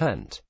content